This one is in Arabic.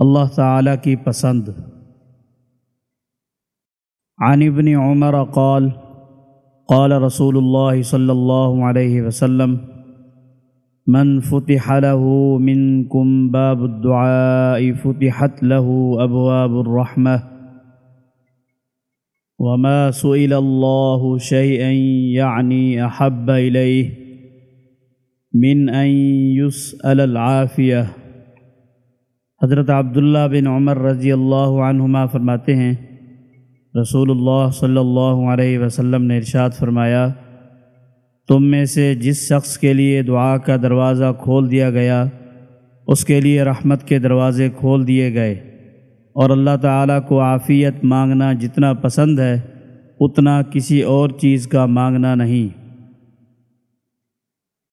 اللہ تعالی کی پسند عن ابن عمر قال قال رسول الله صلى الله عليه وسلم من فتح له منكم باب الدعاء فتحت له أبواب الرحمة وما سئل الله شيئا يعني أحب إليه من أن يسأل العافية حضرت عبداللہ بن عمر رضی اللہ عنہما فرماتے ہیں، رسول اللہ صلی اللہ علیہ وسلم نے ارشاد فرمایا، تم میں سے جس شخص کے لیے دعا کا دروازہ کھول دیا گیا، اس کے لیے رحمت کے دروازے کھول دیے گئے، اور اللہ تعالیٰ کو عافیت مانگنا جتنا پسند ہے، اتنا کسی اور چیز کا مانگنا نہیں۔